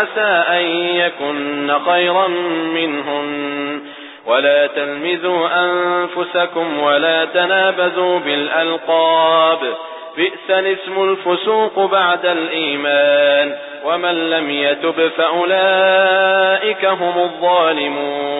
عسى أن يكن خيرا منهن. ولا تلمذوا أنفسكم ولا تنابذوا بالألقاب. بئس الاسم الفسوق بعد الإيمان. ومن لم يتب فأولئك هم الظالمون.